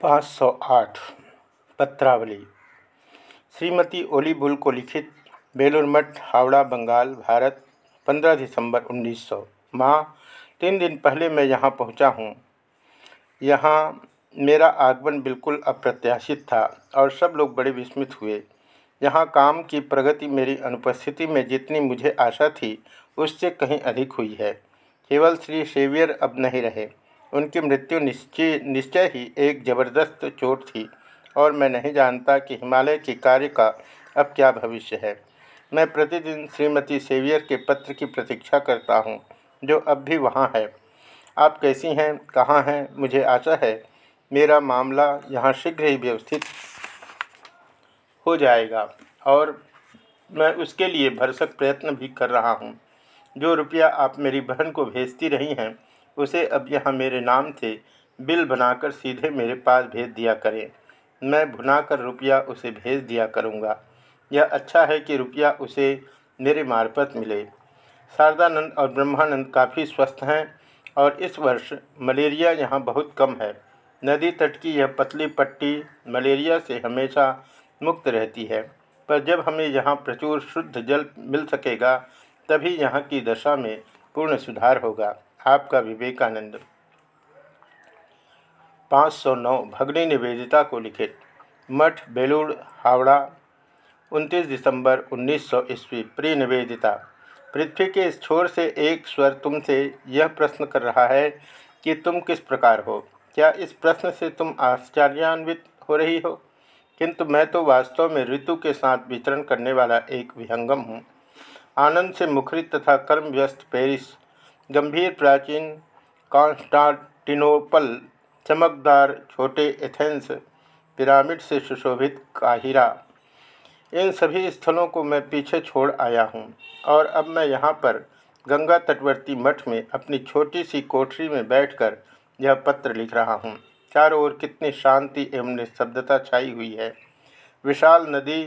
पाँच सौ आठ, पत्रावली। श्रीमती ओली बुल को लिखित बेलूर मठ हावड़ा, बंगाल, भारत 15 दिसंबर 1900 माँ, तीन दिन पहले मैं यहाँ पहुँचा हूँ। यहाँ मेरा आगमन बिल्कुल अप्रत्याशित था और सब लोग बड़े विस्मित हुए। यहाँ काम की प्रगति मेरी अनुपस्थिति में जितनी मुझे आशा थी, उससे कहीं अधिक हुई है। केवल श्री सेवियर अब नहीं रहे। उनकी मृत्यु निश्चय निश्चय ही एक ज़बरदस्त चोट थी और मैं नहीं जानता कि हिमालय के कार्य का अब क्या भविष्य है। मैं प्रतिदिन श्रीमती सेवियर के पत्र की प्रतीक्षा करता हूँ, जो अब भी वहाँ है। आप कैसी हैं, कहाँ हैं, मुझे आशा है, मेरा मामला यहाँ शीघ्र ही व्यवस्थित हो जाएगा और मैं उसके लिए भरसक प्रयत्न भी कर रहा हूँ। जो रुपया आप मेरी बहन को भेजती रही हैं उसे अब यहाँ मेरे नाम से बिल बनाकर सीधे मेरे पास भेज दिया करें। मैं भुनाकर रुपया उसे भेज दिया करूँगा। यह अच्छा है कि रुपया उसे मेरे मार्फत मिले। शारदानंद और ब्रह्मानंद काफ़ी स्वस्थ हैं और इस वर्ष मलेरिया यहाँ बहुत कम है। नदी तट की यह पतली पट्टी मलेरिया से हमेशा मुक्त रहती है। पर जब हमें यहाँ प्रचुर शुद्ध जल मिल सकेगा, तभी यहाँ की दशा में पूर्ण सुधार होगा। आपका विवेकानंद। 509 भगनी निवेदिता को लिखित। मठ, बेलूर, हावड़ा 29 दिसंबर 1900 ईस्वी। प्रिय निवेदिता पृथ्वी के इस छोर से एक स्वर तुमसे यह प्रश्न कर रहा है कि तुम किस प्रकार हो? क्या इस प्रश्न से तुम आश्चर्यान्वित हो रही हो? किंतु मैं तो वास्तव में ऋतु के साथ विचरण करने वाला एक विहंगम हूँ। आनंद से मुखरित तथा कर्म व्यस्त पेरिस गंभीर प्राचीन कॉन्स्टांटिनोपल चमकदार छोटे एथेंस पिरामिड से सुशोभित काहिरा। इन सभी स्थलों को मैं पीछे छोड़ आया हूँ और अब मैं यहाँ पर गंगा तटवर्ती मठ में अपनी छोटी सी कोठरी में बैठकर यह पत्र लिख रहा हूँ। चारों ओर कितनी शांति एवं निस्तब्धता छाई हुई है। विशाल नदी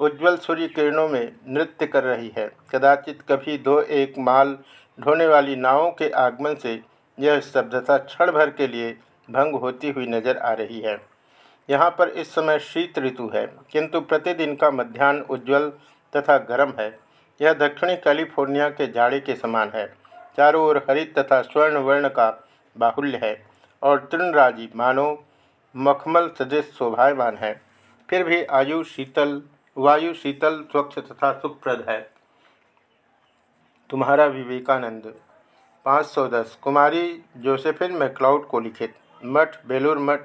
उज्ज्वल सूर्य किरणों में नृत्य कर रही है। कदाचित कभी दो एक माल ढोने वाली नावों के आगमन से यह स्तब्धता क्षण भर के लिए भंग होती हुई नज़र आ रही है। यहाँ पर इस समय शीत ऋतु है, किंतु प्रतिदिन का मध्यान्ह उज्ज्वल तथा गर्म है। यह दक्षिणी कैलिफ़ोर्निया के जाड़े के समान है। चारों ओर हरित तथा स्वर्ण वर्ण का बाहुल्य है और तृणराजी मानो मखमल सदृश शोभायमान है। फिर भी आयु शीतल, वायु शीतल, स्वच्छ तथा सुप्रद है। तुम्हारा विवेकानंद। 510 कुमारी जोसेफिन मैक्लाउड को लिखित। मठ, बेलूर मठ,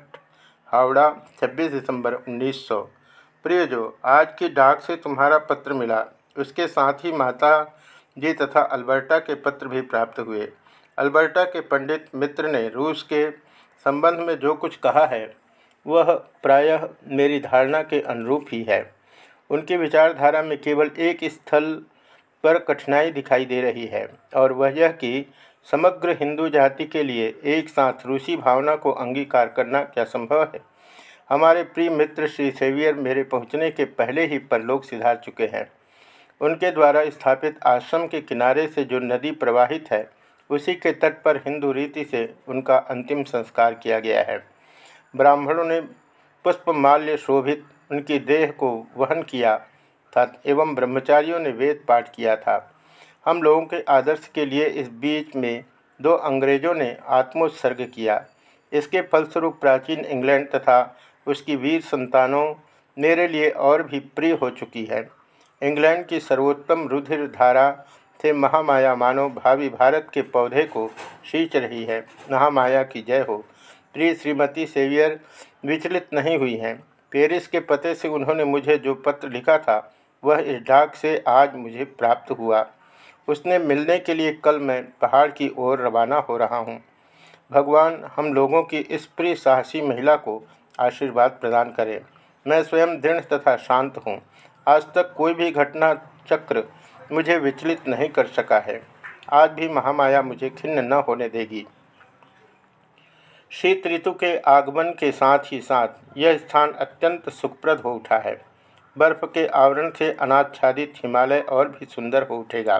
हावड़ा 26 दिसंबर 1900 प्रिय जो आज की डाक से तुम्हारा पत्र मिला। उसके साथ ही माता जी तथा अल्बर्टा के पत्र भी प्राप्त हुए। अल्बर्टा के पंडित मित्र ने रूस के संबंध में जो कुछ कहा है, वह प्रायः मेरी धारणा के अनुरूप ही है। उनकी विचारधारा में केवल एक स्थल पर कठिनाई दिखाई दे रही है और वह यह कि समग्र हिंदू जाति के लिए एक साथ रूसी भावना को अंगीकार करना क्या संभव है? हमारे प्रिय मित्र श्री सेवियर मेरे पहुँचने के पहले ही परलोक सिधार चुके हैं। उनके द्वारा स्थापित आश्रम के किनारे से जो नदी प्रवाहित है, उसी के तट पर हिंदू रीति से उनका अंतिम संस्कार किया गया है। ब्राह्मणों ने पुष्पमाल्य शोभित उनकी देह को वहन किया था एवं ब्रह्मचारियों ने वेद पाठ किया था। हम लोगों के आदर्श के लिए इस बीच में दो अंग्रेज़ों ने आत्मोत्सर्ग किया। इसके फलस्वरूप प्राचीन इंग्लैंड तथा उसकी वीर संतानों मेरे लिए और भी प्रिय हो चुकी है। इंग्लैंड की सर्वोत्तम रुधिर धारा से महामाया मानो भावी भारत के पौधे को सींच रही है। महामाया की जय हो। प्रिय श्रीमती सेवियर, विचलित नहीं हुई हैं। पेरिस के पते से उन्होंने मुझे जो पत्र लिखा था वह इस डाक से आज मुझे प्राप्त हुआ। उसने मिलने के लिए कल मैं पहाड़ की ओर रवाना हो रहा हूँ। भगवान हम लोगों की इस प्रिय साहसी महिला को आशीर्वाद प्रदान करें। मैं स्वयं दृढ़ तथा शांत हूँ। आज तक कोई भी घटना चक्र मुझे विचलित नहीं कर सका है। आज भी महामाया मुझे खिन्न न होने देगी। शीत ऋतु के आगमन के साथ ही साथ यह स्थान अत्यंत सुखप्रद हो उठा है। बर्फ़ के आवरण से अनाच्छादित हिमालय और भी सुंदर हो उठेगा।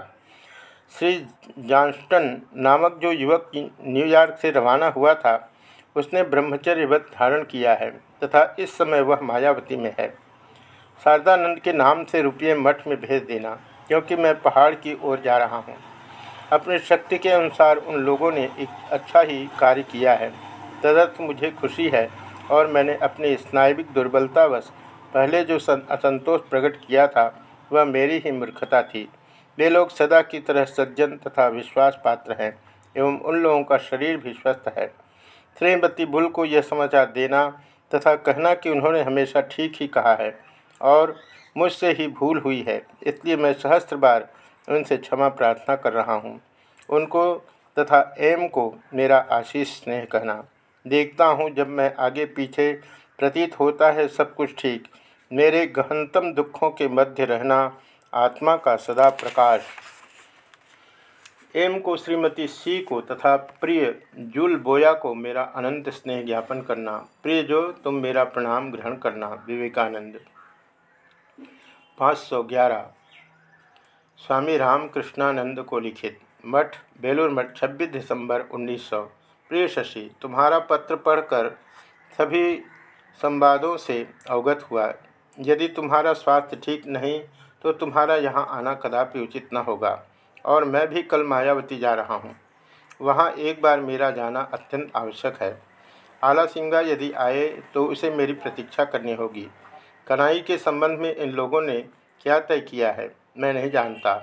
श्री जॉन्स्टन नामक जो युवक न्यूयॉर्क से रवाना हुआ था, उसने ब्रह्मचर्य व्रत धारण किया है तथा इस समय वह मायावती में है। शारदानंद के नाम से रुपये मठ में भेज देना, क्योंकि मैं पहाड़ की ओर जा रहा हूँ। अपनी शक्ति के अनुसार उन लोगों ने एक अच्छा ही कार्य किया है। तदर्थ मुझे खुशी है और मैंने अपनी स्नायविक दुर्बलतावश पहले जो असंतोष प्रकट किया था, वह मेरी ही मूर्खता थी। वे लोग सदा की तरह सज्जन तथा विश्वास पात्र हैं एवं उन लोगों का शरीर भी स्वस्थ है। श्रीमती बुल को यह समाचार देना तथा कहना कि उन्होंने हमेशा ठीक ही कहा है और मुझसे ही भूल हुई है, इसलिए मैं सहस्त्र बार उनसे क्षमा प्रार्थना कर रहा हूँ। उनको तथा एम को मेरा आशीष स्नेह कहना। देखता हूँ जब मैं आगे पीछे प्रतीत होता है सब कुछ ठीक। मेरे गहनतम दुखों के मध्य रहना आत्मा का सदा प्रकाश। एम को श्रीमती सी को तथा प्रिय जूल बोया को मेरा अनंत स्नेह ज्ञापन करना। प्रिय जो, तुम मेरा प्रणाम ग्रहण करना। विवेकानंद। पाँच सौ ग्यारह। स्वामी रामकृष्णानंद को लिखित। मठ, बेलूर मठ, छब्बीस दिसंबर उन्नीस सौ। प्रिय शशि, तुम्हारा पत्र पढ़कर सभी संवादों से अवगत हुआ। यदि तुम्हारा स्वास्थ्य ठीक नहीं तो तुम्हारा यहाँ आना कदापि उचित न होगा, और मैं भी कल मायावती जा रहा हूँ। वहाँ एक बार मेरा जाना अत्यंत आवश्यक है। आला सिंगा यदि आए तो उसे मेरी प्रतीक्षा करनी होगी। कनाई के संबंध में इन लोगों ने क्या तय किया है, मैं नहीं जानता।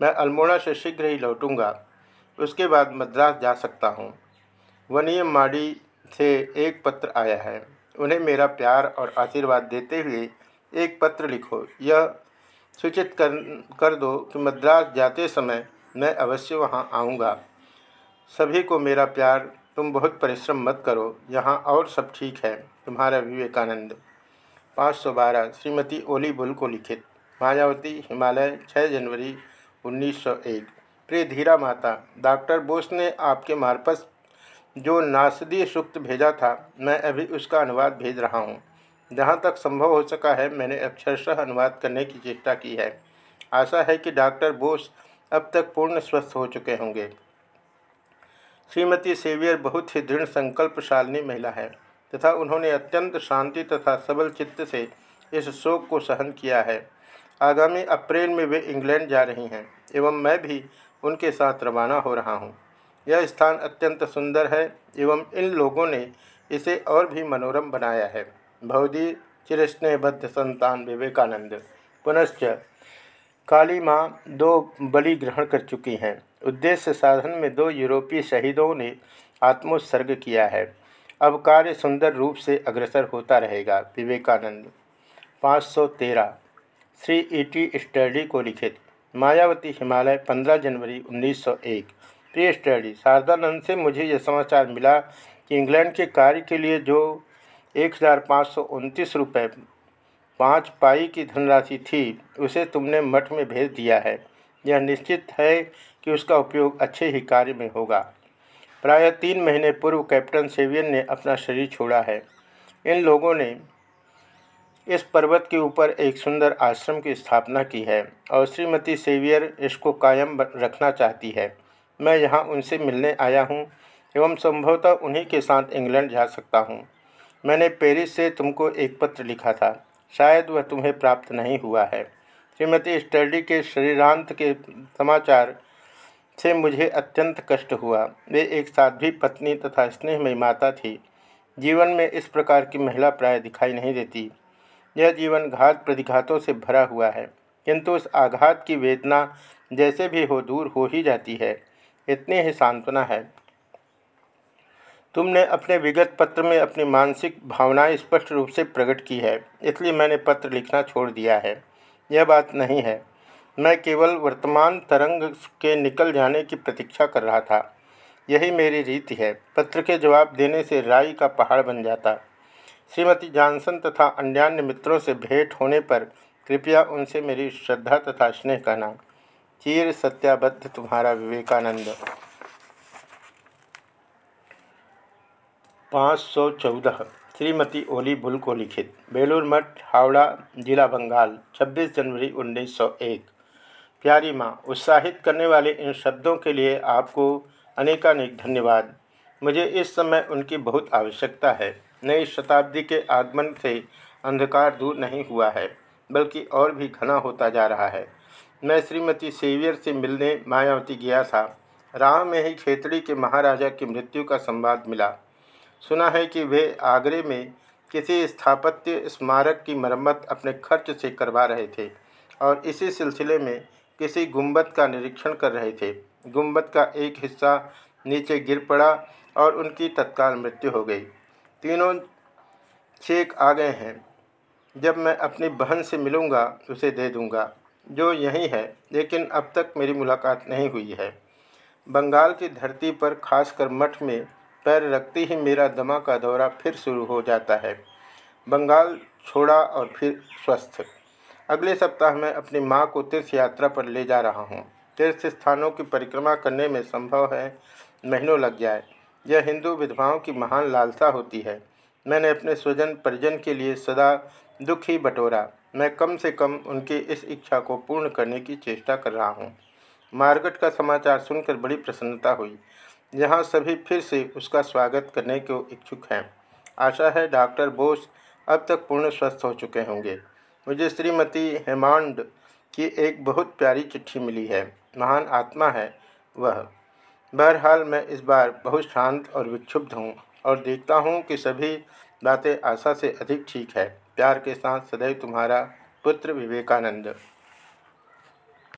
मैं अल्मोड़ा से शीघ्र ही लौटूँगा। उसके बाद मद्रास जा सकता हूँ। वनीय माड़ी से एक पत्र आया है। उन्हें मेरा प्यार और आशीर्वाद देते हुए एक पत्र लिखो। यह सूचित कर कर दो कि मद्रास जाते समय मैं अवश्य वहाँ आऊँगा। सभी को मेरा प्यार, तुम बहुत परिश्रम मत करो। यहाँ और सब ठीक है। तुम्हारा विवेकानंद। पाँच सौ बारह, श्रीमती ओली बुल को लिखित। मायावती, हिमालय 6 जनवरी 1901 प्रिय धीरा माता, डॉक्टर बोस ने आपके मार्फत जो नासदी सुक्त भेजा था, मैं अभी उसका अनुवाद भेज रहा हूँ। जहाँ तक संभव हो सका है, मैंने अक्षरशः अनुवाद करने की चेष्टा की है। आशा है कि डॉक्टर बोस अब तक पूर्ण स्वस्थ हो चुके होंगे। श्रीमती सेवियर बहुत ही दृढ़ संकल्पशालिनी महिला है, तथा उन्होंने अत्यंत शांति तथा सबल चित्त से इस शोक को सहन किया है। आगामी अप्रैल में वे इंग्लैंड जा रही हैं, एवं मैं भी उनके साथ रवाना हो रहा हूँ। यह स्थान अत्यंत सुंदर है एवं इन लोगों ने इसे और भी मनोरम बनाया है। भवदी चिरस्नेहबद्ध संतान विवेकानंद पुनश्च काली माँ दो बलि ग्रहण कर चुकी हैं। उद्देश्य साधन में दो यूरोपीय शहीदों ने आत्मोत्सर्ग किया है। अब कार्य सुंदर रूप से अग्रसर होता रहेगा। विवेकानंद, पाँच सौ तेरह, श्री ई टी स्टडी को लिखित, मायावती हिमालय 15 जनवरी 1901 प्रिय स्टडी, शारदानंद से मुझे यह समाचार मिला कि इंग्लैंड के कार्य के लिए जो एक हज़ार पाँच सौ उनतीस रुपये पाँच पाई की धनराशि थी, उसे तुमने मठ में भेज दिया है। यह निश्चित है कि उसका उपयोग अच्छे ही कार्य में होगा। प्राय तीन महीने पूर्व कैप्टन सेवियर ने अपना शरीर छोड़ा है। इन लोगों ने इस पर्वत के ऊपर एक सुंदर आश्रम की स्थापना की है और श्रीमती सेवियर इसको कायम रखना चाहती है। मैं यहाँ उनसे मिलने आया हूँ एवं संभवतः उन्हीं के साथ इंग्लैंड जा सकता हूँ। मैंने पेरिस से तुमको एक पत्र लिखा था। शायद वह तुम्हें प्राप्त नहीं हुआ है। श्रीमती स्टर्डी के शरीरांत के समाचार से मुझे अत्यंत कष्ट हुआ। वे एक साध्वी पत्नी तथा स्नेहमयी माता थी। जीवन में इस प्रकार की महिला प्राय दिखाई नहीं देती। यह जीवन घात प्रतिघातों से भरा हुआ है। किंतु उस आघात की वेदना जैसे भी हो दूर हो ही जाती है। इतनी ही सांत्वना है। तुमने अपने विगत पत्र में अपनी मानसिक भावनाएँ स्पष्ट रूप से प्रकट की है, इसलिए मैंने पत्र लिखना छोड़ दिया है। यह बात नहीं है। मैं केवल वर्तमान तरंग के निकल जाने की प्रतीक्षा कर रहा था। यही मेरी रीति है। पत्र के जवाब देने से राई का पहाड़ बन जाता। श्रीमती जॉनसन तथा अन्यान्य मित्रों से भेंट होने पर कृपया उनसे मेरी श्रद्धा तथा स्नेह कहना। चीर सत्याबद्ध तुम्हारा विवेकानंद। पाँच सौ चौदह, श्रीमती ओली बुल को लिखित, बेलूर मठ, हावड़ा, जिला बंगाल 26 जनवरी 1901 प्यारी माँ, उत्साहित करने वाले इन शब्दों के लिए आपको अनेकानेक धन्यवाद। मुझे इस समय उनकी बहुत आवश्यकता है। नई शताब्दी के आगमन से अंधकार दूर नहीं हुआ है, बल्कि और भी घना होता जा रहा है। मैं श्रीमती सेवियर से मिलने मायावती गया था। राह में ही खेतड़ी के महाराजा की मृत्यु का संवाद मिला। सुना है कि वे आगरे में किसी स्थापत्य स्मारक की मरम्मत अपने खर्च से करवा रहे थे और इसी सिलसिले में किसी गुंबद का निरीक्षण कर रहे थे। गुंबद का एक हिस्सा नीचे गिर पड़ा और उनकी तत्काल मृत्यु हो गई। तीनों चेक आ गए हैं। जब मैं अपनी बहन से मिलूँगा, उसे दे दूँगा। जो यही है, लेकिन अब तक मेरी मुलाकात नहीं हुई है। बंगाल की धरती पर खासकर मठ में पैर रखते ही मेरा दमा का दौरा फिर शुरू हो जाता है। बंगाल छोड़ा और फिर स्वस्थ। अगले सप्ताह मैं अपनी माँ को तीर्थ यात्रा पर ले जा रहा हूँ। तीर्थ स्थानों की परिक्रमा करने में संभव है, महीनों लग जाए। यह हिंदू विधवाओं की महान लालसा होती है। मैंने अपने स्वजन परिजन के लिए सदा दुख ही बटोरा। मैं कम से कम उनकी इस इच्छा को पूर्ण करने की चेष्टा कर रहा हूँ। मार्गट का समाचार सुनकर बड़ी प्रसन्नता हुई। यहाँ सभी फिर से उसका स्वागत करने को इच्छुक हैं। आशा है डॉक्टर बोस अब तक पूर्ण स्वस्थ हो चुके होंगे। मुझे श्रीमती हेमांड की एक बहुत प्यारी चिट्ठी मिली है। महान आत्मा है वह। बहरहाल मैं इस बार बहुत शांत और विक्षुब्ध हूँ और देखता हूँ कि सभी बातें आशा से अधिक ठीक है। प्यार के साथ सदैव तुम्हारा पुत्र विवेकानंद।